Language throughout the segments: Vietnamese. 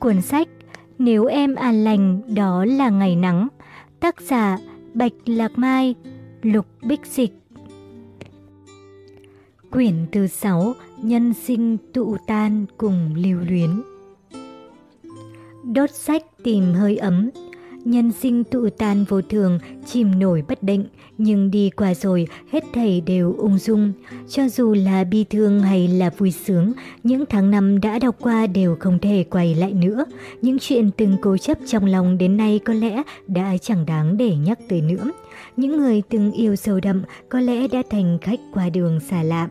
Cuốn sách Nếu em an lành, đó là ngày nắng, Tác giả Bạch Lạc Mai, Lục Bích Dịch. Quyển thứ 6 Nhân sinh tụ tan cùng lưu luyến. Đốt sách tìm hơi ấm Nhân sinh tụ tan vô thường, chìm nổi bất định, nhưng đi qua rồi hết thảy đều ung dung. Cho dù là bi thương hay là vui sướng, những tháng năm đã đọc qua đều không thể quay lại nữa. Những chuyện từng cố chấp trong lòng đến nay có lẽ đã chẳng đáng để nhắc tới nữa. Những người từng yêu sâu đậm có lẽ đã thành khách qua đường xa lạ.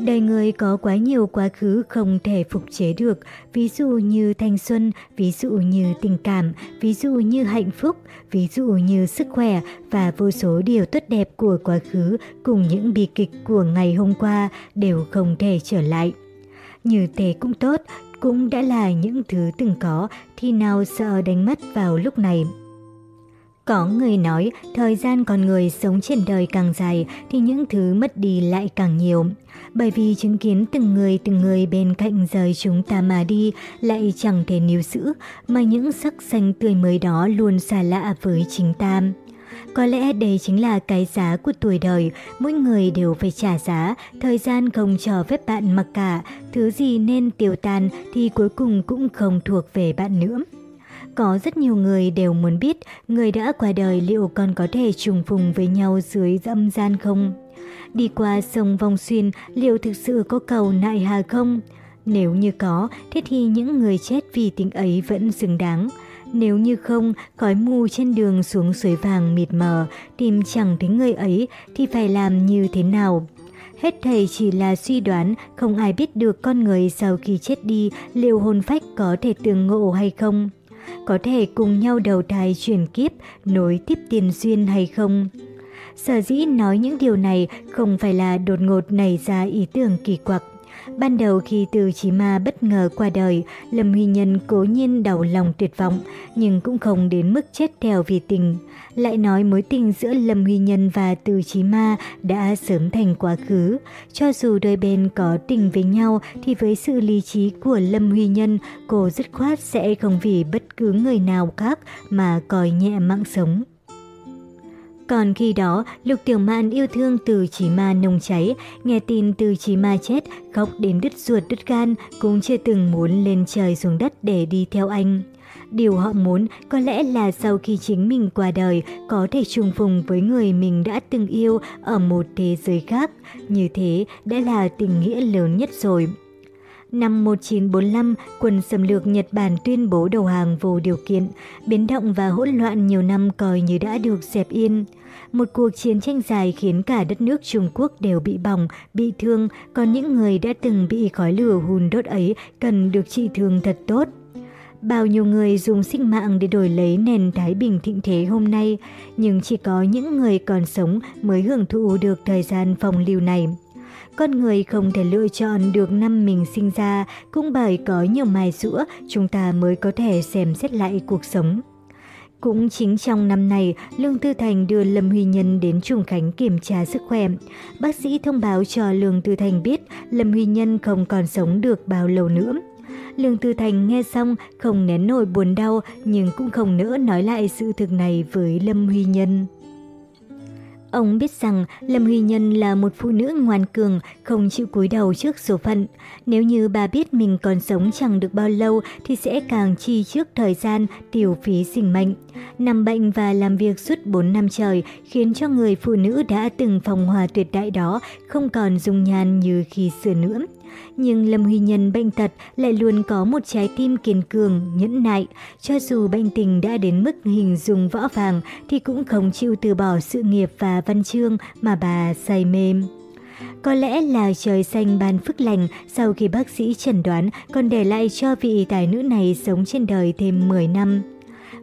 Đời người có quá nhiều quá khứ không thể phục chế được, ví dụ như thanh xuân, ví dụ như tình cảm, ví dụ như hạnh phúc, ví dụ như sức khỏe và vô số điều tốt đẹp của quá khứ cùng những bi kịch của ngày hôm qua đều không thể trở lại. Như thế cũng tốt, cũng đã là những thứ từng có, thì nào sợ đánh mất vào lúc này. Có người nói thời gian con người sống trên đời càng dài thì những thứ mất đi lại càng nhiều. Bởi vì chứng kiến từng người từng người bên cạnh rời chúng ta mà đi lại chẳng thể níu giữ, mà những sắc xanh tươi mới đó luôn xa lạ với chính ta. Có lẽ đây chính là cái giá của tuổi đời, mỗi người đều phải trả giá, thời gian không cho phép bạn mặc cả, thứ gì nên tiêu tan thì cuối cùng cũng không thuộc về bạn nữa. Có rất nhiều người đều muốn biết người đã qua đời liệu còn có thể trùng phùng với nhau dưới âm gian không? Đi qua sông Vong Xuyên liệu thực sự có cầu nại hà không? Nếu như có, thế thì những người chết vì tình ấy vẫn xứng đáng. Nếu như không, khói mù trên đường xuống suối vàng mịt mờ, tìm chẳng thấy người ấy thì phải làm như thế nào? Hết thầy chỉ là suy đoán, không ai biết được con người sau khi chết đi liệu hồn phách có thể tương ngộ hay không có thể cùng nhau đầu thai chuyển kiếp, nối tiếp tiền duyên hay không? Sở dĩ nói những điều này không phải là đột ngột nảy ra ý tưởng kỳ quặc. Ban đầu khi từ chí ma bất ngờ qua đời, Lâm Huy Nhân cố nhiên đau lòng tuyệt vọng, nhưng cũng không đến mức chết theo vì tình. Lại nói mối tình giữa Lâm Huy Nhân và Từ Chí Ma đã sớm thành quá khứ. Cho dù đôi bên có tình với nhau thì với sự lý trí của Lâm Huy Nhân, cô dứt khoát sẽ không vì bất cứ người nào khác mà coi nhẹ mạng sống. Còn khi đó, Lục Tiểu man yêu thương từ Chí ma nồng cháy, nghe tin từ Chí ma chết, khóc đến đứt ruột đứt gan, cũng chưa từng muốn lên trời xuống đất để đi theo anh. Điều họ muốn có lẽ là sau khi chính mình qua đời có thể trùng phùng với người mình đã từng yêu ở một thế giới khác. Như thế đã là tình nghĩa lớn nhất rồi. Năm 1945, quân xâm lược Nhật Bản tuyên bố đầu hàng vô điều kiện, biến động và hỗn loạn nhiều năm coi như đã được dẹp yên. Một cuộc chiến tranh dài khiến cả đất nước Trung Quốc đều bị bỏng, bị thương, còn những người đã từng bị khói lửa hùn đốt ấy cần được trị thương thật tốt. Bao nhiêu người dùng sinh mạng để đổi lấy nền Thái Bình thịnh thế hôm nay, nhưng chỉ có những người còn sống mới hưởng thụ được thời gian phòng lưu này. Con người không thể lựa chọn được năm mình sinh ra, cũng bởi có nhiều mài rũa chúng ta mới có thể xem xét lại cuộc sống. Cũng chính trong năm này, Lương Tư Thành đưa Lâm Huy Nhân đến Trùng Khánh kiểm tra sức khỏe. Bác sĩ thông báo cho Lương Tư Thành biết Lâm Huy Nhân không còn sống được bao lâu nữa. Lương Tư Thành nghe xong không nén nổi buồn đau nhưng cũng không nỡ nói lại sự thực này với Lâm Huy Nhân. Ông biết rằng Lâm Huy Nhân là một phụ nữ ngoan cường, không chịu cúi đầu trước số phận. Nếu như bà biết mình còn sống chẳng được bao lâu thì sẽ càng chi trước thời gian, tiêu phí sinh mệnh. Nằm bệnh và làm việc suốt 4 năm trời khiến cho người phụ nữ đã từng phòng hòa tuyệt đại đó không còn dung nhan như khi xưa nữa. Nhưng Lâm Huy Nhân bệnh tật lại luôn có một trái tim kiên cường, nhẫn nại. Cho dù bệnh tình đã đến mức hình dung võ vàng thì cũng không chịu từ bỏ sự nghiệp và văn chương mà bà say mê. Có lẽ là trời xanh ban phước lành sau khi bác sĩ chẩn đoán còn để lại cho vị tài nữ này sống trên đời thêm 10 năm.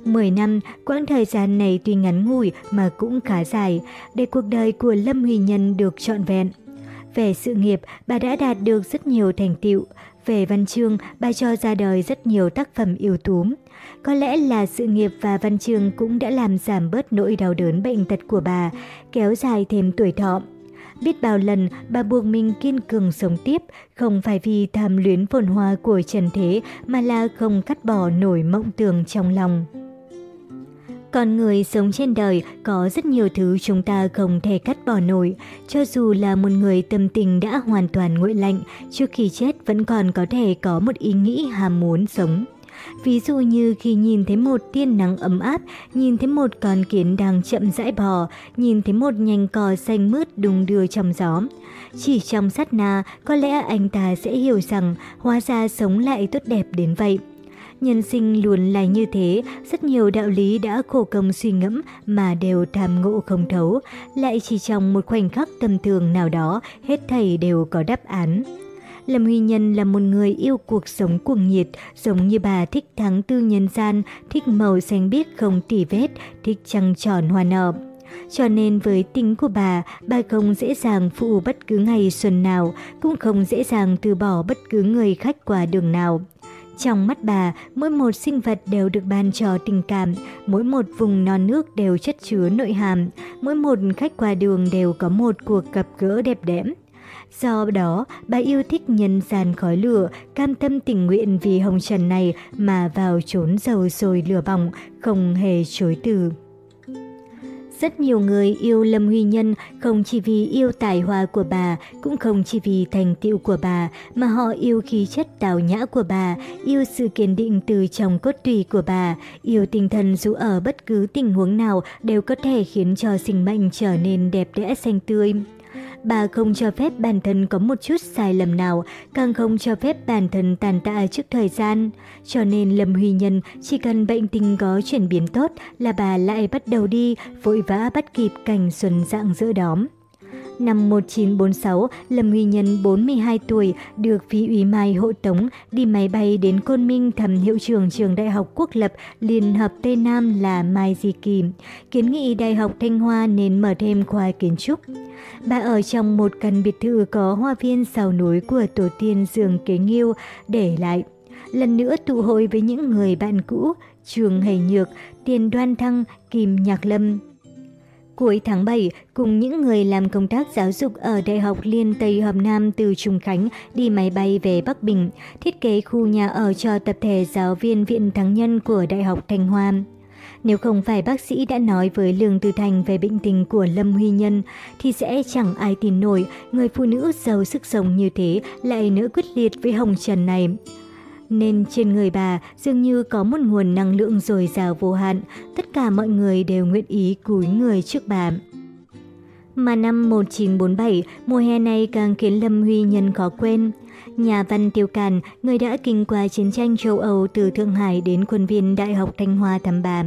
10 năm, quãng thời gian này tuy ngắn ngủi mà cũng khá dài, để cuộc đời của Lâm Huy Nhân được trọn vẹn. Về sự nghiệp, bà đã đạt được rất nhiều thành tựu. Về văn chương, bà cho ra đời rất nhiều tác phẩm ưu tú. Có lẽ là sự nghiệp và văn chương cũng đã làm giảm bớt nỗi đau đớn bệnh tật của bà, kéo dài thêm tuổi thọ. Biết bao lần bà buộc mình kiên cường sống tiếp, không phải vì tham luyến phồn hoa của trần thế mà là không cắt bỏ nổi mộng tưởng trong lòng. Con người sống trên đời có rất nhiều thứ chúng ta không thể cắt bỏ nổi. Cho dù là một người tâm tình đã hoàn toàn nguội lạnh, trước khi chết vẫn còn có thể có một ý nghĩ ham muốn sống. Ví dụ như khi nhìn thấy một tiên nắng ấm áp, nhìn thấy một con kiến đang chậm rãi bò, nhìn thấy một nhành cỏ xanh mướt đung đưa trong gió. Chỉ trong sát na, có lẽ anh ta sẽ hiểu rằng hóa ra sống lại tốt đẹp đến vậy. Nhân sinh luôn là như thế, rất nhiều đạo lý đã khổ công suy ngẫm mà đều tham ngộ không thấu, lại chỉ trong một khoảnh khắc tầm thường nào đó, hết thầy đều có đáp án. Lâm Huy Nhân là một người yêu cuộc sống cuồng nhiệt, giống như bà thích thắng tư nhân gian, thích màu xanh biếc không tỉ vết, thích trăng tròn hoa nở. Cho nên với tính của bà, bà không dễ dàng phụ bất cứ ngày xuân nào, cũng không dễ dàng từ bỏ bất cứ người khách qua đường nào. Trong mắt bà, mỗi một sinh vật đều được ban cho tình cảm, mỗi một vùng non nước đều chất chứa nội hàm, mỗi một khách qua đường đều có một cuộc gặp gỡ đẹp đẽ. Do đó, bà yêu thích nhân gian khói lửa, cam tâm tình nguyện vì hồng trần này mà vào trốn dầu sôi lửa bỏng, không hề chối từ. Rất nhiều người yêu Lâm Huy Nhân không chỉ vì yêu tài hoa của bà, cũng không chỉ vì thành tựu của bà, mà họ yêu khí chất tào nhã của bà, yêu sự kiên định từ trong cốt tùy của bà, yêu tinh thần dù ở bất cứ tình huống nào đều có thể khiến cho sinh mệnh trở nên đẹp đẽ xanh tươi. Bà không cho phép bản thân có một chút sai lầm nào, càng không cho phép bản thân tàn tạ trước thời gian. Cho nên Lâm Huy Nhân chỉ cần bệnh tình có chuyển biến tốt là bà lại bắt đầu đi, vội vã bắt kịp cảnh xuân dạng giữa đóm. Năm 1946, Lâm Huy Nhân 42 tuổi được phí ủy mai hộ tống đi máy bay đến Côn Minh thăm hiệu trưởng trường Đại học Quốc lập Liên hợp Tây Nam là Mai Di Kỳ, kiến nghị Đại học Thanh Hoa nên mở thêm khoa kiến trúc. Bà ở trong một căn biệt thự có hoa viên sau núi của tổ tiên giường kế nghiêu để lại. Lần nữa tụ hội với những người bạn cũ, Trường Hầy Nhược, Tiền Đoan Thăng, Kim Nhạc Lâm. Cuối tháng 7, cùng những người làm công tác giáo dục ở Đại học Liên Tây Hợp Nam từ Trung Khánh đi máy bay về Bắc Bình, thiết kế khu nhà ở cho tập thể giáo viên Viện Thắng Nhân của Đại học Thanh Hoa. Nếu không phải bác sĩ đã nói với Lương Tư Thành về bệnh tình của Lâm Huy Nhân, thì sẽ chẳng ai tin nổi người phụ nữ giàu sức sống như thế lại nữ quyết liệt với Hồng Trần này. Nên trên người bà dường như có một nguồn năng lượng dồi dào vô hạn, tất cả mọi người đều nguyện ý cúi người trước bà. Mà năm 1947, mùa hè này càng khiến Lâm Huy Nhân khó quên. Nhà văn Tiêu Càn, người đã kinh qua chiến tranh châu Âu từ Thượng Hải đến khuôn viên Đại học Thanh Hoa thăm bà.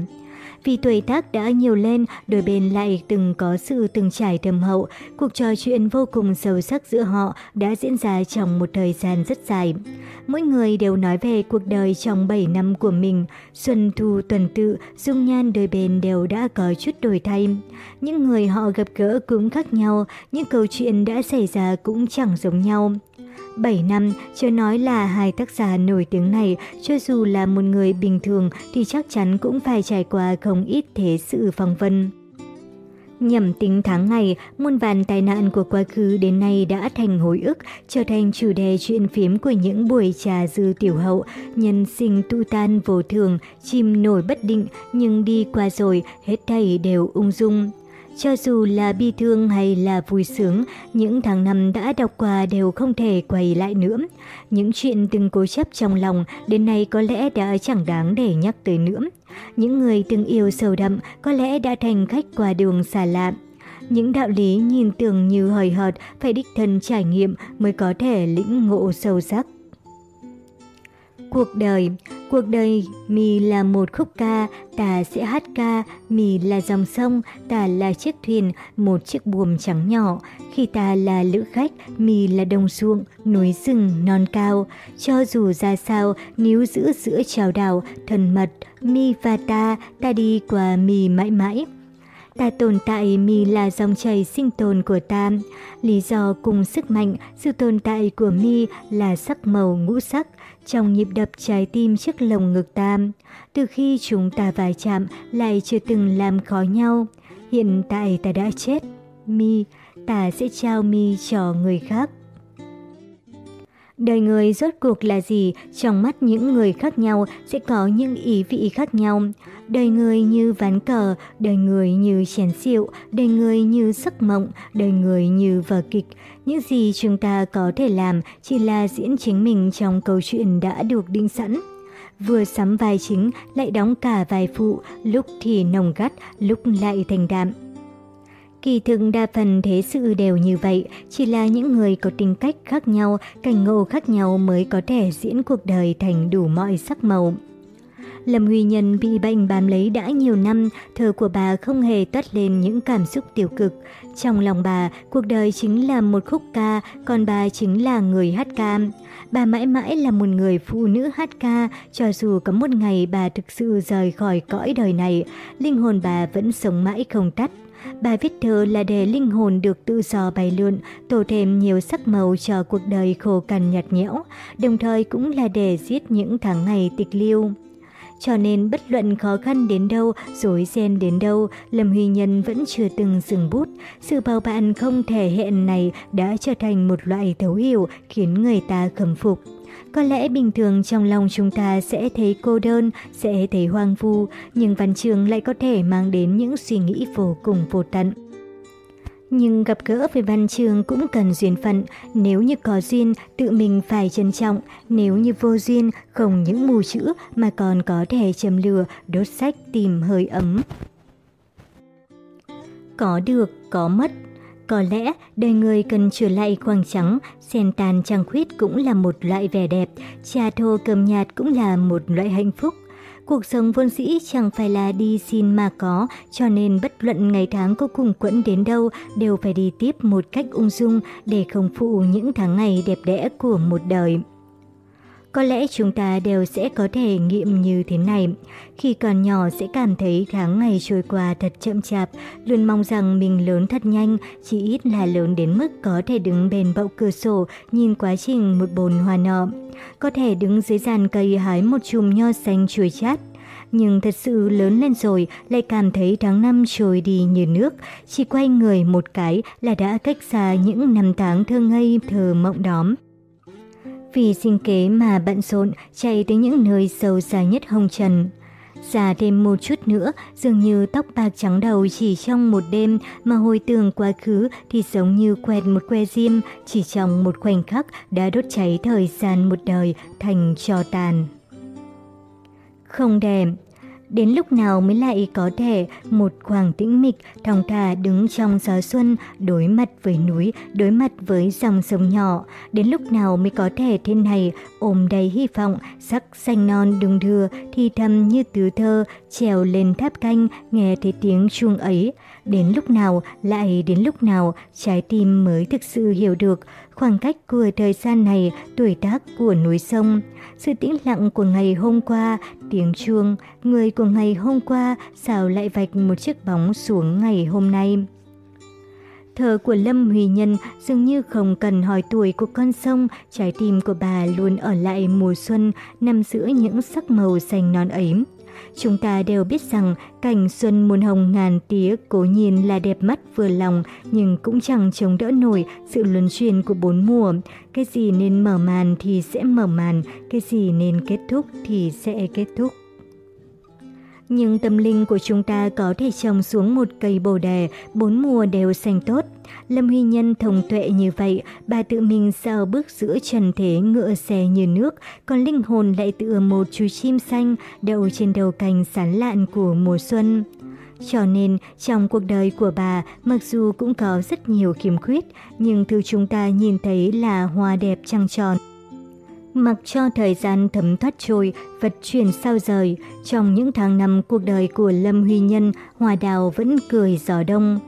Vì tuổi tác đã nhiều lên, đôi bên lại từng có sự từng trải thâm hậu, cuộc trò chuyện vô cùng sâu sắc giữa họ đã diễn ra trong một thời gian rất dài. Mỗi người đều nói về cuộc đời trong 7 năm của mình, xuân thu tuần tự, dung nhan đôi bên đều đã có chút đổi thay. Những người họ gặp gỡ cũng khác nhau, những câu chuyện đã xảy ra cũng chẳng giống nhau. 7 năm, chưa nói là hai tác giả nổi tiếng này, cho dù là một người bình thường thì chắc chắn cũng phải trải qua không ít thế sự phong vân. Nhầm tính tháng ngày, muôn vàn tai nạn của quá khứ đến nay đã thành hồi ức, trở thành chủ đề chuyện phím của những buổi trà dư tiểu hậu, nhân sinh tu tan vô thường, chim nổi bất định, nhưng đi qua rồi, hết thảy đều ung dung. Cho dù là bi thương hay là vui sướng, những tháng năm đã đọc qua đều không thể quay lại nữa. Những chuyện từng cố chấp trong lòng đến nay có lẽ đã chẳng đáng để nhắc tới nữa. Những người từng yêu sâu đậm có lẽ đã thành khách qua đường xa lạ. Những đạo lý nhìn tưởng như hời hợt phải đích thân trải nghiệm mới có thể lĩnh ngộ sâu sắc. Cuộc đời Cuộc đời mì là một khúc ca, ta sẽ hát ca, mì là dòng sông, ta là chiếc thuyền, một chiếc buồm trắng nhỏ. Khi ta là lữ khách, mì là đồng ruộng, núi rừng, non cao. Cho dù ra sao, níu giữ giữa trào đảo, thần mật, mi và ta, ta đi qua mì mãi mãi. Ta tồn tại mì là dòng chảy sinh tồn của ta. Lý do cùng sức mạnh, sự tồn tại của mi là sắc màu ngũ sắc, trong nhịp đập trái tim trước lồng ngực ta. Từ khi chúng ta vài chạm lại chưa từng làm khó nhau. Hiện tại ta đã chết. Mi, ta sẽ trao mi cho người khác. Đời người rốt cuộc là gì, trong mắt những người khác nhau sẽ có những ý vị khác nhau. Đời người như ván cờ, đời người như chén rượu, đời người như giấc mộng, đời người như vở kịch. Những gì chúng ta có thể làm chỉ là diễn chính mình trong câu chuyện đã được định sẵn. Vừa sắm vai chính lại đóng cả vai phụ, lúc thì nồng gắt, lúc lại thành đạm. Kỳ thực đa phần thế sự đều như vậy, chỉ là những người có tính cách khác nhau, cảnh ngộ khác nhau mới có thể diễn cuộc đời thành đủ mọi sắc màu. Lâm Huy Nhân bị bệnh bám lấy đã nhiều năm, thơ của bà không hề toát lên những cảm xúc tiêu cực. Trong lòng bà, cuộc đời chính là một khúc ca, còn bà chính là người hát ca. Bà mãi mãi là một người phụ nữ hát ca, cho dù có một ngày bà thực sự rời khỏi cõi đời này, linh hồn bà vẫn sống mãi không tắt. Bà viết thơ là để linh hồn được tự do bay lượn, tổ thêm nhiều sắc màu cho cuộc đời khô cằn nhạt nhẽo, đồng thời cũng là để giết những tháng ngày tịch liêu. Cho nên bất luận khó khăn đến đâu, rối ren đến đâu, Lâm Huy Nhân vẫn chưa từng dừng bút. Sự bào bạn không thể hẹn này đã trở thành một loại thấu hiểu khiến người ta khâm phục. Có lẽ bình thường trong lòng chúng ta sẽ thấy cô đơn, sẽ thấy hoang vu, nhưng văn chương lại có thể mang đến những suy nghĩ vô cùng vô tận. Nhưng gặp gỡ với văn trường cũng cần duyên phận, nếu như có duyên tự mình phải trân trọng, nếu như vô duyên không những mù chữ mà còn có thể châm lửa, đốt sách tìm hơi ấm. Có được, có mất, có lẽ đời người cần trở lại khoảng trắng, sen tàn trăng khuyết cũng là một loại vẻ đẹp, trà thô cơm nhạt cũng là một loại hạnh phúc. Cuộc sống vốn dĩ chẳng phải là đi xin mà có, cho nên bất luận ngày tháng có cùng quẫn đến đâu đều phải đi tiếp một cách ung dung để không phụ những tháng ngày đẹp đẽ của một đời. Có lẽ chúng ta đều sẽ có thể nghiệm như thế này. Khi còn nhỏ sẽ cảm thấy tháng ngày trôi qua thật chậm chạp, luôn mong rằng mình lớn thật nhanh, chỉ ít là lớn đến mức có thể đứng bên bậu cửa sổ nhìn quá trình một bồn hoa nọ. Có thể đứng dưới giàn cây hái một chùm nho xanh chuối chát. Nhưng thật sự lớn lên rồi lại cảm thấy tháng năm trôi đi như nước, chỉ quay người một cái là đã cách xa những năm tháng thơ ngây thơ mộng đóm. Vì sinh kế mà bận rộn chạy tới những nơi sâu xa nhất hồng trần. Già thêm một chút nữa, dường như tóc bạc trắng đầu chỉ trong một đêm mà hồi tưởng quá khứ thì giống như quẹt một que diêm, chỉ trong một khoảnh khắc đã đốt cháy thời gian một đời thành trò tàn. Không đẹp, Đến lúc nào mới lại có thể một khoảng tĩnh mịch thong thả đứng trong gió xuân, đối mặt với núi, đối mặt với dòng sông nhỏ. Đến lúc nào mới có thể thế này ôm đầy hy vọng, sắc xanh non đung đưa, thì thầm như tứ thơ, trèo lên tháp canh, nghe thấy tiếng chuông ấy. Đến lúc nào, lại đến lúc nào, trái tim mới thực sự hiểu được khoảng cách của thời gian này, tuổi tác của núi sông. Sự tĩnh lặng của ngày hôm qua, tiếng chuông, người của ngày hôm qua xào lại vạch một chiếc bóng xuống ngày hôm nay. Thờ của Lâm Huy Nhân dường như không cần hỏi tuổi của con sông, trái tim của bà luôn ở lại mùa xuân, nằm giữa những sắc màu xanh non ấy. Chúng ta đều biết rằng cảnh xuân muôn hồng ngàn tía cố nhiên là đẹp mắt vừa lòng nhưng cũng chẳng chống đỡ nổi sự luân chuyển của bốn mùa. Cái gì nên mở màn thì sẽ mở màn, cái gì nên kết thúc thì sẽ kết thúc. Nhưng tâm linh của chúng ta có thể trồng xuống một cây bồ đề, bốn mùa đều xanh tốt. Lâm Huy Nhân thông tuệ như vậy, bà tự mình sao bước giữa trần thế ngựa xe như nước, còn linh hồn lại tựa một chú chim xanh đậu trên đầu cành sán lạn của mùa xuân. Cho nên, trong cuộc đời của bà, mặc dù cũng có rất nhiều khiếm khuyết, nhưng thứ chúng ta nhìn thấy là hoa đẹp trăng tròn. Mặc cho thời gian thấm thoát trôi, vật chuyển sao rời, trong những tháng năm cuộc đời của Lâm Huy Nhân, hòa đào vẫn cười gió đông.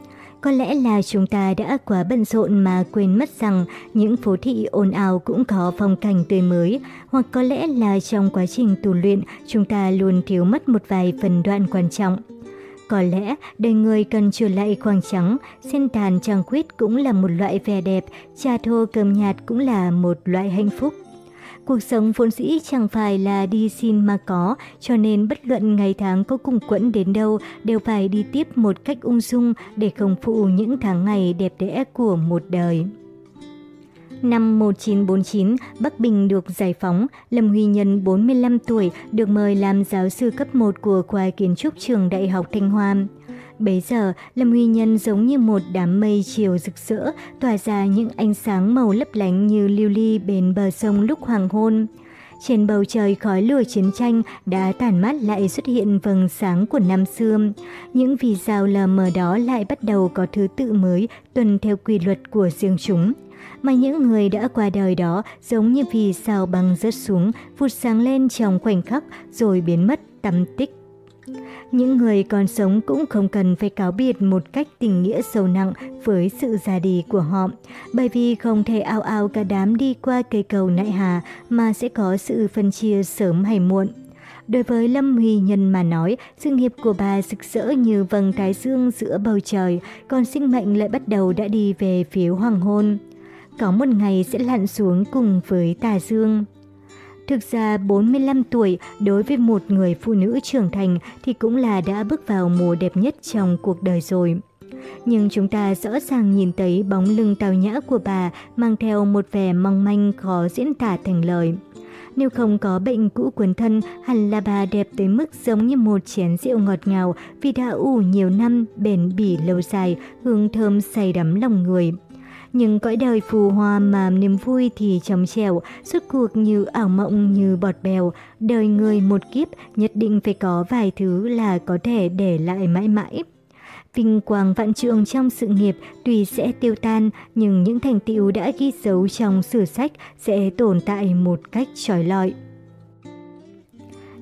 Có lẽ là chúng ta đã quá bận rộn mà quên mất rằng những phố thị ồn ào cũng có phong cảnh tươi mới, hoặc có lẽ là trong quá trình tu luyện chúng ta luôn thiếu mất một vài phần đoạn quan trọng. Có lẽ đời người cần trở lại khoảng trắng, sen tàn trăng khuyết cũng là một loại vẻ đẹp, trà thô cơm nhạt cũng là một loại hạnh phúc. Cuộc sống vốn dĩ chẳng phải là đi xin mà có, cho nên bất luận ngày tháng có cùng quẫn đến đâu đều phải đi tiếp một cách ung dung để không phụ những tháng ngày đẹp đẽ của một đời. Năm 1949, Bắc Bình được giải phóng, Lâm Huy Nhân 45 tuổi được mời làm giáo sư cấp 1 của khoa kiến trúc trường Đại học Thanh Hoa. Bấy giờ, Lâm Huy Nhân giống như một đám mây chiều rực rỡ, tỏa ra những ánh sáng màu lấp lánh như lưu ly bên bờ sông lúc hoàng hôn. Trên bầu trời khói lửa chiến tranh đã tản mát lại xuất hiện vầng sáng của năm xưa. Những vì sao lờ mờ đó lại bắt đầu có thứ tự mới tuần theo quy luật của riêng chúng mà những người đã qua đời đó giống như vì sao băng rớt xuống, vụt sáng lên trong khoảnh khắc rồi biến mất tăm tích. Những người còn sống cũng không cần phải cáo biệt một cách tình nghĩa sâu nặng với sự ra đi của họ, bởi vì không thể ao ao cả đám đi qua cây cầu nại hà mà sẽ có sự phân chia sớm hay muộn. Đối với Lâm Huy Nhân mà nói, sự nghiệp của bà rực rỡ như vầng thái dương giữa bầu trời, còn sinh mệnh lại bắt đầu đã đi về phía hoàng hôn có một ngày sẽ lặn xuống cùng với tà dương. Thực ra 45 tuổi đối với một người phụ nữ trưởng thành thì cũng là đã bước vào mùa đẹp nhất trong cuộc đời rồi. Nhưng chúng ta rõ ràng nhìn thấy bóng lưng tào nhã của bà mang theo một vẻ mong manh khó diễn tả thành lời. Nếu không có bệnh cũ quần thân, hẳn là bà đẹp tới mức giống như một chén rượu ngọt ngào vì đã ủ nhiều năm, bền bỉ lâu dài, hương thơm say đắm lòng người nhưng cõi đời phù hoa mà niềm vui thì trầm trèo, suốt cuộc như ảo mộng như bọt bèo, đời người một kiếp nhất định phải có vài thứ là có thể để lại mãi mãi. Vinh quang vạn trượng trong sự nghiệp tuy sẽ tiêu tan, nhưng những thành tựu đã ghi dấu trong sử sách sẽ tồn tại một cách trói lọi.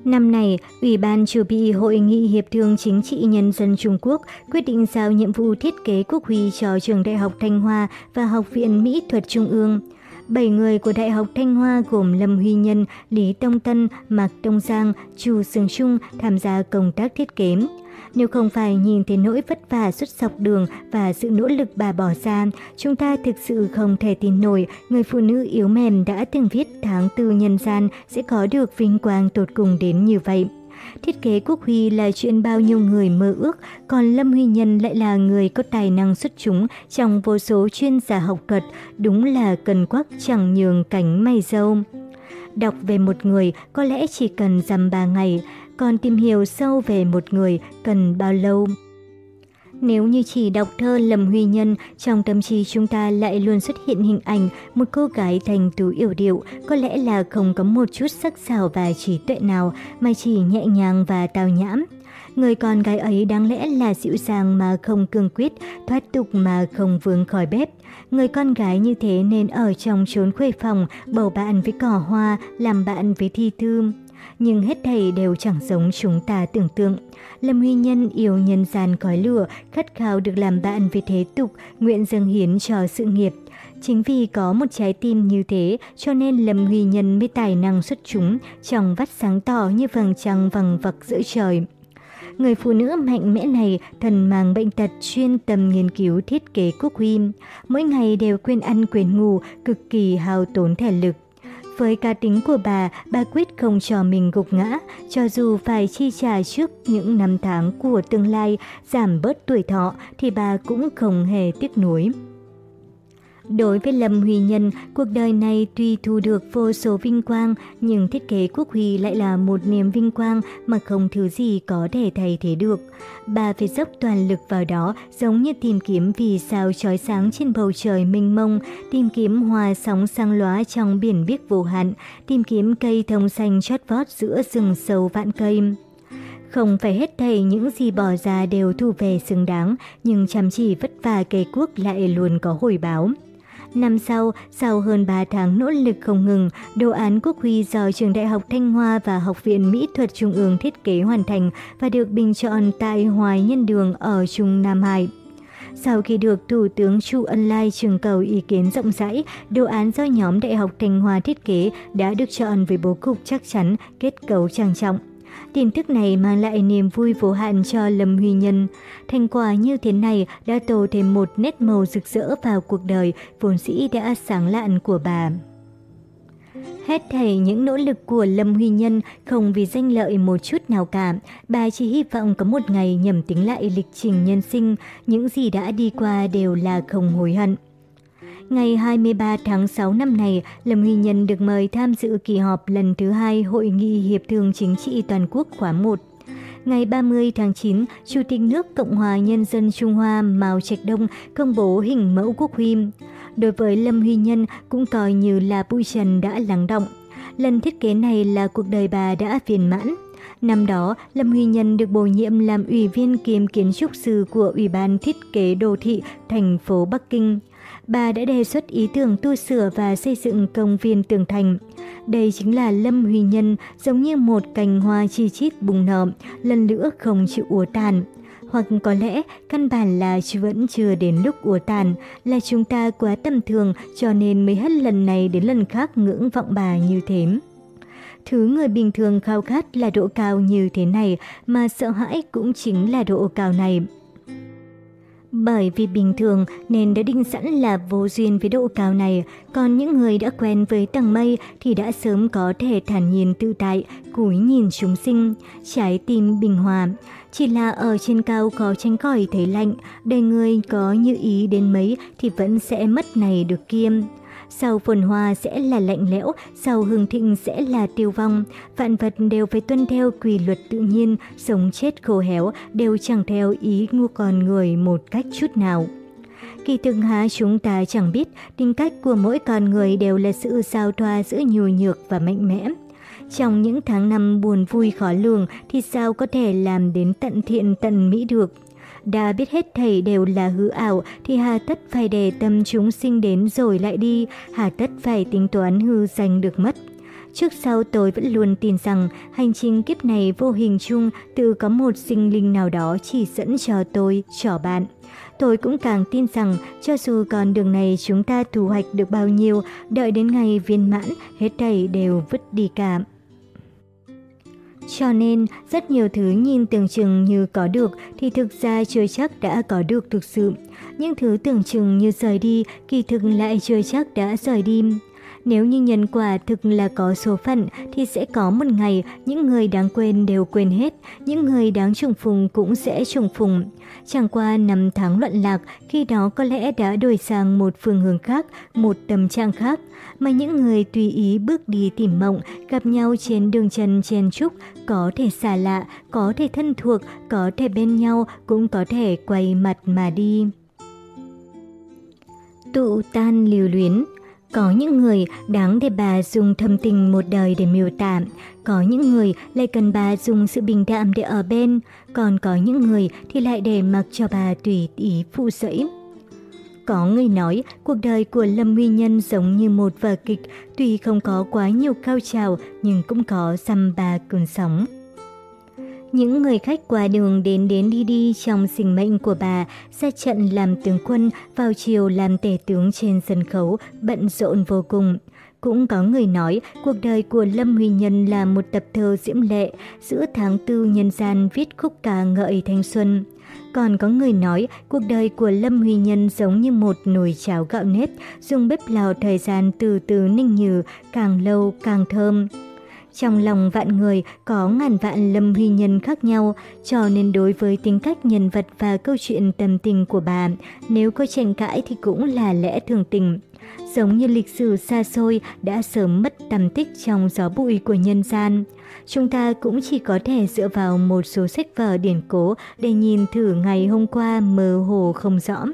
Năm này, Ủy ban chủ bị Hội nghị Hiệp thương Chính trị Nhân dân Trung Quốc quyết định giao nhiệm vụ thiết kế quốc huy cho Trường Đại học Thanh Hoa và Học viện Mỹ thuật Trung ương. Bảy người của Đại học Thanh Hoa gồm Lâm Huy Nhân, Lý Tông Tân, Mạc Tông Giang, Chu Sương Trung tham gia công tác thiết kế. Nếu không phải nhìn thấy nỗi vất vả xuất dọc đường và sự nỗ lực bà bỏ ra, chúng ta thực sự không thể tin nổi người phụ nữ yếu mềm đã từng viết tháng tư nhân gian sẽ có được vinh quang tột cùng đến như vậy. Thiết kế quốc huy là chuyện bao nhiêu người mơ ước, còn Lâm Huy Nhân lại là người có tài năng xuất chúng trong vô số chuyên gia học thuật, đúng là cần quắc chẳng nhường cánh may dâu. Đọc về một người có lẽ chỉ cần dằm ba ngày, còn tìm hiểu sâu về một người cần bao lâu? Nếu như chỉ đọc thơ Lâm Huy Nhân, trong tâm trí chúng ta lại luôn xuất hiện hình ảnh một cô gái thành tú yểu điệu, có lẽ là không có một chút sắc sảo và trí tuệ nào, mà chỉ nhẹ nhàng và tào nhãm. Người con gái ấy đáng lẽ là dịu dàng mà không cương quyết, thoát tục mà không vướng khỏi bếp. Người con gái như thế nên ở trong chốn khuê phòng, bầu bạn với cỏ hoa, làm bạn với thi thương nhưng hết thầy đều chẳng giống chúng ta tưởng tượng. Lâm Huy Nhân yêu nhân gian cói lửa, khát khao được làm bạn với thế tục, nguyện dâng hiến cho sự nghiệp. Chính vì có một trái tim như thế, cho nên Lâm Huy Nhân mới tài năng xuất chúng, trong vắt sáng tỏ như vầng trăng vằng vặc giữa trời. Người phụ nữ mạnh mẽ này thần mang bệnh tật chuyên tâm nghiên cứu thiết kế quốc huy. Mỗi ngày đều quên ăn quên ngủ, cực kỳ hao tốn thể lực. Với cá tính của bà, bà quyết không cho mình gục ngã, cho dù phải chi trả trước những năm tháng của tương lai, giảm bớt tuổi thọ thì bà cũng không hề tiếc nuối. Đối với Lâm Huy Nhân, cuộc đời này tuy thu được vô số vinh quang, nhưng thiết kế quốc huy lại là một niềm vinh quang mà không thứ gì có thể thay thế được. Bà phải dốc toàn lực vào đó, giống như tìm kiếm vì sao trói sáng trên bầu trời mênh mông, tìm kiếm hòa sóng sang lóa trong biển biếc vô hạn, tìm kiếm cây thông xanh chót vót giữa rừng sâu vạn cây. Không phải hết thầy những gì bỏ ra đều thu về xứng đáng, nhưng chăm chỉ vất vả cây quốc lại luôn có hồi báo. Năm sau, sau hơn 3 tháng nỗ lực không ngừng, đồ án quốc huy do Trường Đại học Thanh Hoa và Học viện Mỹ thuật Trung ương thiết kế hoàn thành và được bình chọn tại Hoài Nhân Đường ở Trung Nam Hải. Sau khi được Thủ tướng Chu Ân Lai trưng cầu ý kiến rộng rãi, đồ án do nhóm Đại học Thanh Hoa thiết kế đã được chọn với bố cục chắc chắn, kết cấu trang trọng. Tin tức này mang lại niềm vui vô hạn cho Lâm Huy Nhân. Thành quả như thế này đã tô thêm một nét màu rực rỡ vào cuộc đời vốn dĩ đã sáng lạn của bà. Hết thảy những nỗ lực của Lâm Huy Nhân không vì danh lợi một chút nào cả, bà chỉ hy vọng có một ngày nhầm tính lại lịch trình nhân sinh, những gì đã đi qua đều là không hối hận. Ngày 23 tháng 6 năm này, Lâm Huy Nhân được mời tham dự kỳ họp lần thứ hai Hội nghị Hiệp thương Chính trị Toàn quốc khóa 1. Ngày 30 tháng 9, Chủ tịch nước Cộng hòa Nhân dân Trung Hoa Mao Trạch Đông công bố hình mẫu quốc huy. Đối với Lâm Huy Nhân cũng coi như là bụi trần đã lắng động. Lần thiết kế này là cuộc đời bà đã viên mãn. Năm đó, Lâm Huy Nhân được bổ nhiệm làm ủy viên kiêm kiến trúc sư của Ủy ban Thiết kế Đô thị thành phố Bắc Kinh. Bà đã đề xuất ý tưởng tu sửa và xây dựng công viên tường thành. Đây chính là Lâm Huy Nhân, giống như một cành hoa chi chít bùng nở, lần nữa không chịu úa tàn. Hoặc có lẽ căn bản là vẫn chưa đến lúc úa tàn, là chúng ta quá tầm thường cho nên mới hết lần này đến lần khác ngưỡng vọng bà như thế. Thứ người bình thường khao khát là độ cao như thế này, mà sợ hãi cũng chính là độ cao này. Bởi vì bình thường nên đã định sẵn là vô duyên với độ cao này, còn những người đã quen với tầng mây thì đã sớm có thể thản nhiên tự tại, cúi nhìn chúng sinh, trái tim bình hòa. Chỉ là ở trên cao có tránh khỏi thấy lạnh, đời người có như ý đến mấy thì vẫn sẽ mất này được kiêm sau phồn hoa sẽ là lạnh lẽo, sau hưng thịnh sẽ là tiêu vong. Vạn vật đều phải tuân theo quy luật tự nhiên, sống chết khô héo đều chẳng theo ý ngu con người một cách chút nào. Kỳ thực há chúng ta chẳng biết tính cách của mỗi con người đều là sự giao thoa giữa nhu nhược và mạnh mẽ. Trong những tháng năm buồn vui khó lường thì sao có thể làm đến tận thiện tận mỹ được đã biết hết thầy đều là hư ảo thì hà tất phải để tâm chúng sinh đến rồi lại đi, hà tất phải tính toán hư giành được mất. Trước sau tôi vẫn luôn tin rằng hành trình kiếp này vô hình chung tự có một sinh linh nào đó chỉ dẫn cho tôi, cho bạn. Tôi cũng càng tin rằng cho dù con đường này chúng ta thu hoạch được bao nhiêu, đợi đến ngày viên mãn, hết thảy đều vứt đi cả. Cho nên, rất nhiều thứ nhìn tưởng chừng như có được thì thực ra chưa chắc đã có được thực sự. Những thứ tưởng chừng như rời đi, kỳ thực lại chưa chắc đã rời đi. Nếu như nhân quả thực là có số phận thì sẽ có một ngày những người đáng quên đều quên hết, những người đáng trùng phùng cũng sẽ trùng phùng. Chẳng qua năm tháng loạn lạc, khi đó có lẽ đã đổi sang một phương hướng khác, một tâm trạng khác, mà những người tùy ý bước đi tìm mộng, gặp nhau trên đường chân chen trúc, có thể xa lạ, có thể thân thuộc, có thể bên nhau, cũng có thể quay mặt mà đi. Tụ tan liều luyến. Có những người đáng để bà dùng thâm tình một đời để miêu tả, có những người lại cần bà dùng sự bình đạm để ở bên, còn có những người thì lại để mặc cho bà tùy ý phụ dẫy. Có người nói cuộc đời của Lâm Huy Nhân giống như một vở kịch, tuy không có quá nhiều cao trào nhưng cũng có xăm ba cơn sóng. Những người khách qua đường đến đến đi đi trong sinh mệnh của bà, ra trận làm tướng quân, vào chiều làm tể tướng trên sân khấu, bận rộn vô cùng. Cũng có người nói cuộc đời của Lâm Huy Nhân là một tập thơ diễm lệ, giữa tháng tư nhân gian viết khúc ca ngợi thanh xuân. Còn có người nói cuộc đời của Lâm Huy Nhân giống như một nồi cháo gạo nếp, dùng bếp lò thời gian từ từ ninh nhừ, càng lâu càng thơm. Trong lòng vạn người có ngàn vạn lâm huy nhân khác nhau, cho nên đối với tính cách nhân vật và câu chuyện tâm tình của bà, nếu có tranh cãi thì cũng là lẽ thường tình. Giống như lịch sử xa xôi đã sớm mất tầm tích trong gió bụi của nhân gian. Chúng ta cũng chỉ có thể dựa vào một số sách vở điển cố để nhìn thử ngày hôm qua mơ hồ không rõ.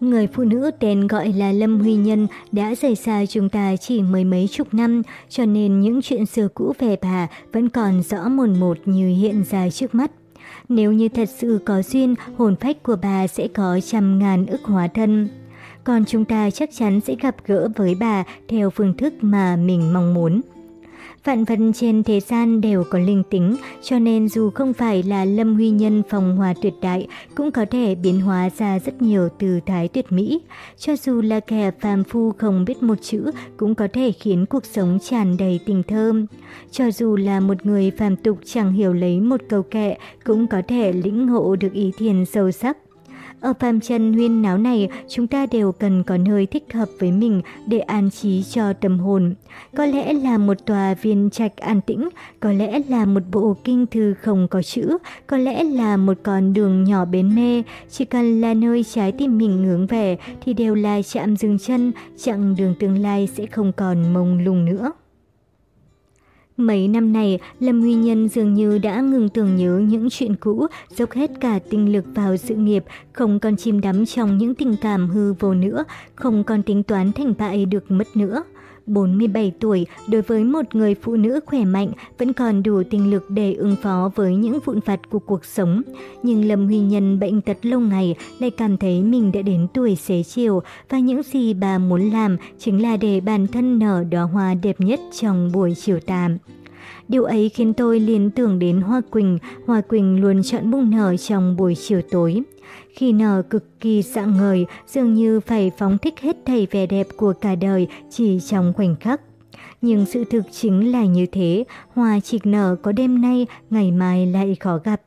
Người phụ nữ tên gọi là Lâm Huy Nhân đã rời xa chúng ta chỉ mấy mấy chục năm, cho nên những chuyện xưa cũ về bà vẫn còn rõ mồn một như hiện ra trước mắt. Nếu như thật sự có duyên, hồn phách của bà sẽ có trăm ngàn ức hóa thân. Còn chúng ta chắc chắn sẽ gặp gỡ với bà theo phương thức mà mình mong muốn. Vạn vật trên thế gian đều có linh tính, cho nên dù không phải là lâm huy nhân phòng hòa tuyệt đại, cũng có thể biến hóa ra rất nhiều từ thái tuyệt mỹ. Cho dù là kẻ phàm phu không biết một chữ, cũng có thể khiến cuộc sống tràn đầy tình thơm. Cho dù là một người phàm tục chẳng hiểu lấy một câu kệ, cũng có thể lĩnh ngộ được ý thiền sâu sắc. Ở phàm trần huyên náo này, chúng ta đều cần có nơi thích hợp với mình để an trí cho tâm hồn. Có lẽ là một tòa viên trạch an tĩnh, có lẽ là một bộ kinh thư không có chữ, có lẽ là một con đường nhỏ bến mê. Chỉ cần là nơi trái tim mình hướng về thì đều là chạm dừng chân, chặng đường tương lai sẽ không còn mông lung nữa. Mấy năm này, Lâm Huy Nhân dường như đã ngừng tưởng nhớ những chuyện cũ, dốc hết cả tinh lực vào sự nghiệp, không còn chìm đắm trong những tình cảm hư vô nữa, không còn tính toán thành bại được mất nữa. 47 tuổi, đối với một người phụ nữ khỏe mạnh, vẫn còn đủ tinh lực để ứng phó với những vụn vặt của cuộc sống. Nhưng Lâm Huy Nhân bệnh tật lâu ngày lại cảm thấy mình đã đến tuổi xế chiều và những gì bà muốn làm chính là để bản thân nở đóa hoa đẹp nhất trong buổi chiều tạm. Điều ấy khiến tôi liên tưởng đến Hoa Quỳnh, Hoa Quỳnh luôn chọn bung nở trong buổi chiều tối. Khi nở cực kỳ dạng ngời, dường như phải phóng thích hết thảy vẻ đẹp của cả đời chỉ trong khoảnh khắc. Nhưng sự thực chính là như thế, hoa trịch nở có đêm nay, ngày mai lại khó gặp.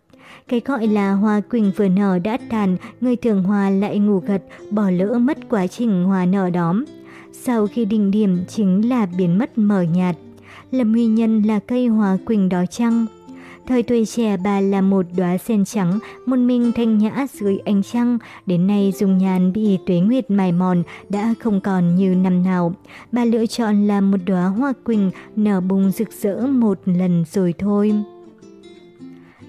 Cái gọi là hoa quỳnh vừa nở đã tàn, người thường hoa lại ngủ gật, bỏ lỡ mất quá trình hoa nở đóm. Sau khi đỉnh điểm chính là biến mất mờ nhạt. là nguyên Nhân là cây hoa quỳnh đó chăng? Thời tuổi trẻ bà là một đóa sen trắng, một mình thanh nhã dưới ánh trăng, đến nay dùng nhàn bị tuế nguyệt mài mòn đã không còn như năm nào. Bà lựa chọn là một đóa hoa quỳnh nở bùng rực rỡ một lần rồi thôi.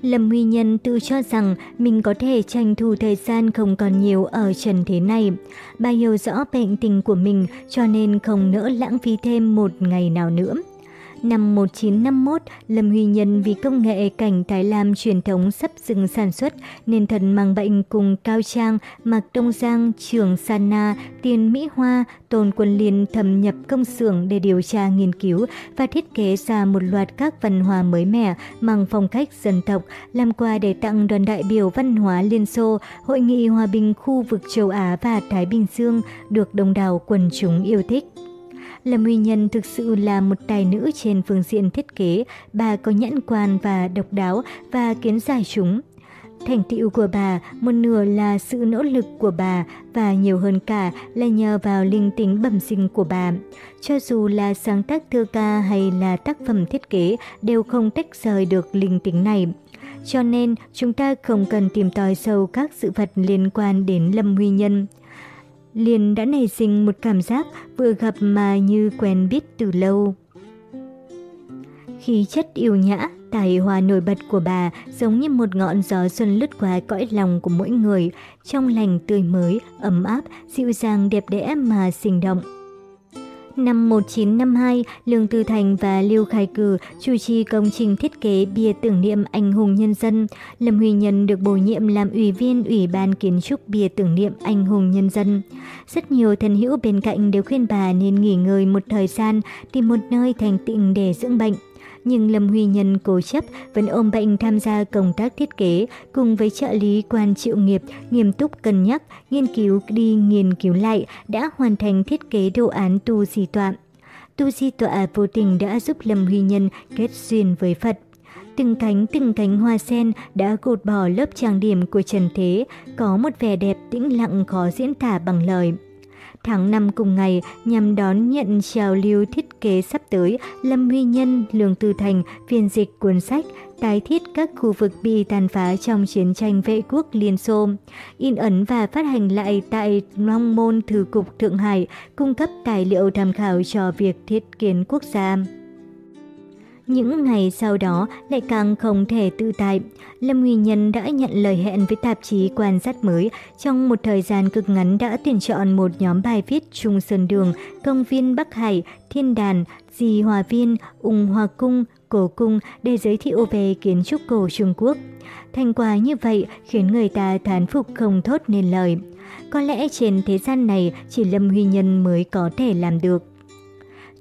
Lâm Huy Nhân tự cho rằng mình có thể tranh thủ thời gian không còn nhiều ở trần thế này. Bà hiểu rõ bệnh tình của mình cho nên không nỡ lãng phí thêm một ngày nào nữa. Năm 1951, Lâm Huy Nhân vì công nghệ cảnh Thái Lam truyền thống sắp dừng sản xuất nên thần mang bệnh cùng Cao Trang, Mạc Đông Giang, Trường Sana, Tiền Mỹ Hoa, Tôn Quân Liên thâm nhập công xưởng để điều tra nghiên cứu và thiết kế ra một loạt các văn hóa mới mẻ mang phong cách dân tộc, làm quà để tặng đoàn đại biểu văn hóa Liên Xô, Hội nghị Hòa bình khu vực châu Á và Thái Bình Dương được đông đảo quần chúng yêu thích là nguyên Nhân thực sự là một tài nữ trên phương diện thiết kế, bà có nhãn quan và độc đáo và kiến giải chúng. Thành tựu của bà một nửa là sự nỗ lực của bà và nhiều hơn cả là nhờ vào linh tính bẩm sinh của bà. Cho dù là sáng tác thơ ca hay là tác phẩm thiết kế đều không tách rời được linh tính này. Cho nên chúng ta không cần tìm tòi sâu các sự vật liên quan đến Lâm Huy Nhân liền đã nảy sinh một cảm giác vừa gặp mà như quen biết từ lâu. Khí chất yêu nhã, tài hoa nổi bật của bà giống như một ngọn gió xuân lướt qua cõi lòng của mỗi người, trong lành tươi mới, ấm áp, dịu dàng đẹp đẽ mà sinh động. Năm 1952, Lương Tư Thành và Lưu Khai Cử chủ trì công trình thiết kế bia tưởng niệm anh hùng nhân dân. Lâm Huy Nhân được bổ nhiệm làm ủy viên Ủy ban Kiến trúc bia tưởng niệm anh hùng nhân dân. Rất nhiều thân hữu bên cạnh đều khuyên bà nên nghỉ ngơi một thời gian, tìm một nơi thành tịnh để dưỡng bệnh nhưng Lâm Huy Nhân cố chấp vẫn ôm bệnh tham gia công tác thiết kế cùng với trợ lý quan triệu nghiệp nghiêm túc cân nhắc, nghiên cứu đi nghiên cứu lại đã hoàn thành thiết kế đồ án tu di tọa. Tu di tọa vô tình đã giúp Lâm Huy Nhân kết duyên với Phật. Từng cánh từng cánh hoa sen đã gột bỏ lớp trang điểm của trần thế, có một vẻ đẹp tĩnh lặng khó diễn tả bằng lời. Tháng 5 cùng ngày, nhằm đón nhận trào lưu thiết kế sắp tới, Lâm Huy Nhân, Lương Tư Thành phiên dịch cuốn sách tái thiết các khu vực bị tàn phá trong chiến tranh vệ quốc Liên Xô, in ấn và phát hành lại tại Long Môn Thư cục Thượng Hải, cung cấp tài liệu tham khảo cho việc thiết kiến quốc gia. Những ngày sau đó lại càng không thể tự tại. Lâm Huy Nhân đã nhận lời hẹn với tạp chí quan sát mới. Trong một thời gian cực ngắn đã tuyển chọn một nhóm bài viết Trung Sơn Đường, Công viên Bắc Hải, Thiên Đàn, Di Hòa Viên, Ung Hòa Cung, Cổ Cung để giới thiệu về kiến trúc cổ Trung Quốc. Thành quả như vậy khiến người ta thán phục không thốt nên lời. Có lẽ trên thế gian này chỉ Lâm Huy Nhân mới có thể làm được.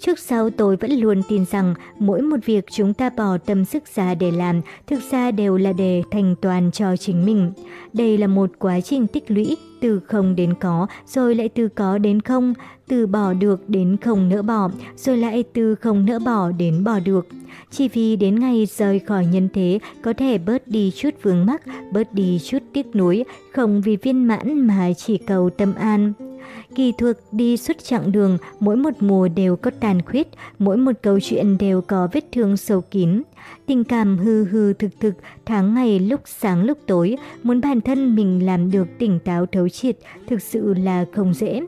Trước sau tôi vẫn luôn tin rằng mỗi một việc chúng ta bỏ tâm sức ra để làm thực ra đều là để thành toàn cho chính mình. Đây là một quá trình tích lũy từ không đến có, rồi lại từ có đến không, từ bỏ được đến không nỡ bỏ, rồi lại từ không nỡ bỏ đến bỏ được. Chỉ vì đến ngày rời khỏi nhân thế có thể bớt đi chút vướng mắc, bớt đi chút tiếc nuối, không vì viên mãn mà chỉ cầu tâm an. Kỳ thuật đi suốt chặng đường, mỗi một mùa đều có tàn khuyết, mỗi một câu chuyện đều có vết thương sâu kín. Tình cảm hư hư thực thực, tháng ngày lúc sáng lúc tối, muốn bản thân mình làm được tỉnh táo thấu triệt, thực sự là không dễ.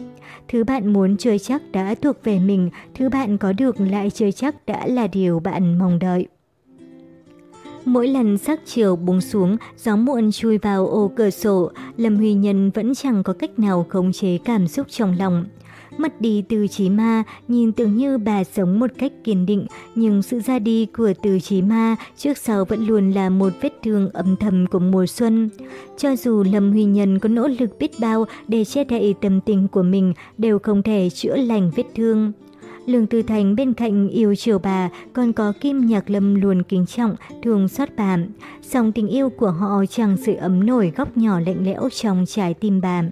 Thứ bạn muốn chơi chắc đã thuộc về mình, thứ bạn có được lại chơi chắc đã là điều bạn mong đợi. Mỗi lần sắc chiều buông xuống, gió muộn chui vào ô cửa sổ, Lâm Huy Nhân vẫn chẳng có cách nào khống chế cảm xúc trong lòng. Mất đi từ chí ma, nhìn tưởng như bà sống một cách kiên định, nhưng sự ra đi của từ chí ma trước sau vẫn luôn là một vết thương âm thầm của mùa xuân. Cho dù Lâm Huy Nhân có nỗ lực biết bao để che đậy tâm tình của mình, đều không thể chữa lành vết thương. Lương Tư Thành bên cạnh yêu chiều bà, còn có Kim Nhạc Lâm luôn kính trọng, thường xót bà. Song tình yêu của họ chẳng sự ấm nổi góc nhỏ lạnh lẽo trong trái tim bà.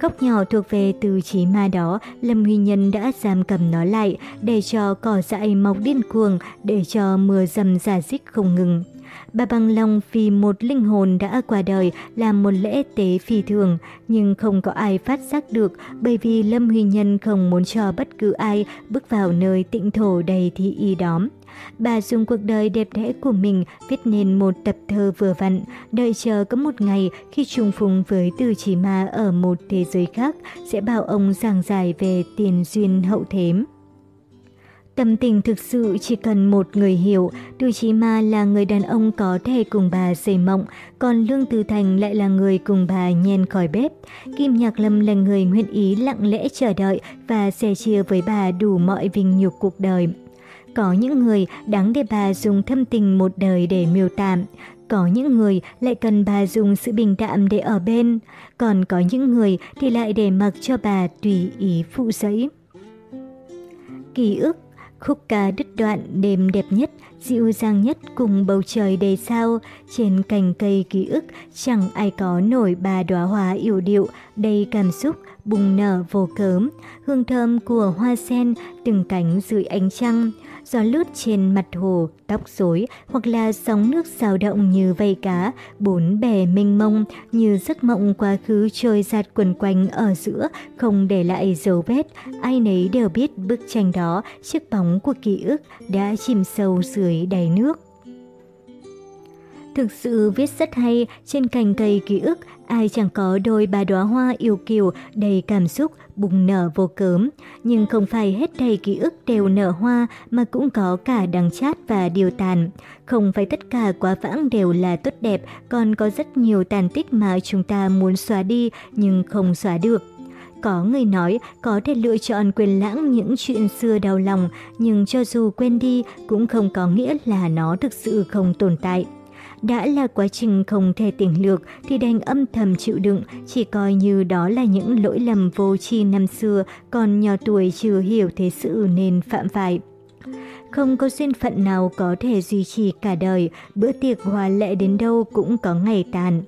Góc nhỏ thuộc về từ trí ma đó, Lâm Huy Nhân đã giam cầm nó lại, để cho cỏ dại mọc điên cuồng, để cho mưa dầm giả dích không ngừng. Bà Bằng lòng vì một linh hồn đã qua đời làm một lễ tế phi thường, nhưng không có ai phát giác được bởi vì Lâm Huy Nhân không muốn cho bất cứ ai bước vào nơi tịnh thổ đầy thi y đóm. Bà dùng cuộc đời đẹp đẽ của mình viết nên một tập thơ vừa vặn, đợi chờ có một ngày khi trùng phùng với từ chỉ ma ở một thế giới khác sẽ bảo ông giảng giải về tiền duyên hậu thếm. Tâm tình thực sự chỉ cần một người hiểu, Từ Chí Ma là người đàn ông có thể cùng bà xây mộng, còn Lương Từ Thành lại là người cùng bà nhen khỏi bếp. Kim Nhạc Lâm là người nguyện ý lặng lẽ chờ đợi và sẻ chia với bà đủ mọi vinh nhục cuộc đời. Có những người đáng để bà dùng thâm tình một đời để miêu tả. Có những người lại cần bà dùng sự bình đạm để ở bên. Còn có những người thì lại để mặc cho bà tùy ý phụ giấy. Ký ức Khúc ca đứt đoạn đêm đẹp nhất, dịu dàng nhất cùng bầu trời đầy sao, trên cành cây ký ức chẳng ai có nổi bà đóa hoa yêu điệu, đầy cảm xúc, bùng nở vô cớm, hương thơm của hoa sen từng cánh dưới ánh trăng gió lướt trên mặt hồ, tóc rối hoặc là sóng nước xào động như vây cá, bốn bè mênh mông như giấc mộng quá khứ trôi giạt quần quanh ở giữa, không để lại dấu vết. Ai nấy đều biết bức tranh đó, chiếc bóng của ký ức đã chìm sâu dưới đáy nước. Thực sự viết rất hay, trên cành cây ký ức, ai chẳng có đôi ba đóa hoa yêu kiều đầy cảm xúc bùng nở vô cớm. Nhưng không phải hết thầy ký ức đều nở hoa mà cũng có cả đắng chát và điều tàn. Không phải tất cả quá vãng đều là tốt đẹp, còn có rất nhiều tàn tích mà chúng ta muốn xóa đi nhưng không xóa được. Có người nói có thể lựa chọn quên lãng những chuyện xưa đau lòng, nhưng cho dù quên đi cũng không có nghĩa là nó thực sự không tồn tại. Đã là quá trình không thể tỉnh lược thì đành âm thầm chịu đựng, chỉ coi như đó là những lỗi lầm vô tri năm xưa, còn nhỏ tuổi chưa hiểu thế sự nên phạm phải. Không có duyên phận nào có thể duy trì cả đời, bữa tiệc hòa lệ đến đâu cũng có ngày tàn.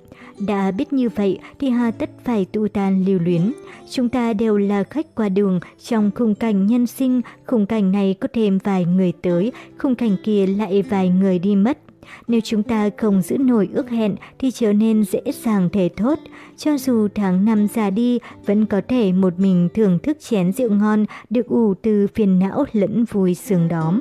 Đã biết như vậy thì hà tất phải tu tan lưu luyến. Chúng ta đều là khách qua đường, trong khung cảnh nhân sinh, khung cảnh này có thêm vài người tới, khung cảnh kia lại vài người đi mất. Nếu chúng ta không giữ nổi ước hẹn thì trở nên dễ dàng thể thốt. Cho dù tháng năm già đi, vẫn có thể một mình thưởng thức chén rượu ngon được ủ từ phiền não lẫn vui sướng đóm.